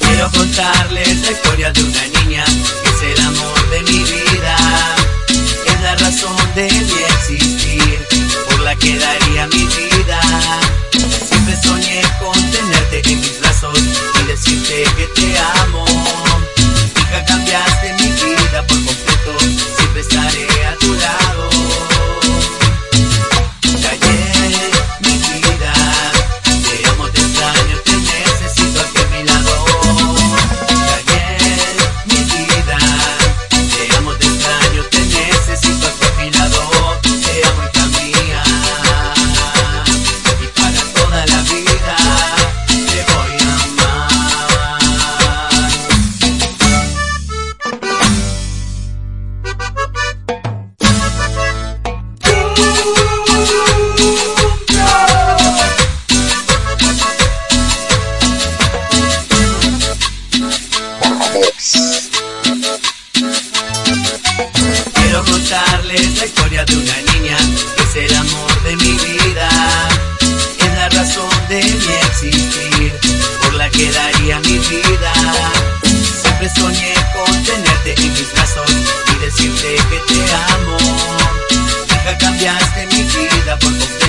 Quiero contarles la historia de una Quiero contarles la historia de una niña que es el amor de mi vida. Es la razón de mi existir, por la que daría mi vida. Siempre soñé con tenerte en mis brazos y decirte que te amo. Nunca cambiaste mi vida por completo.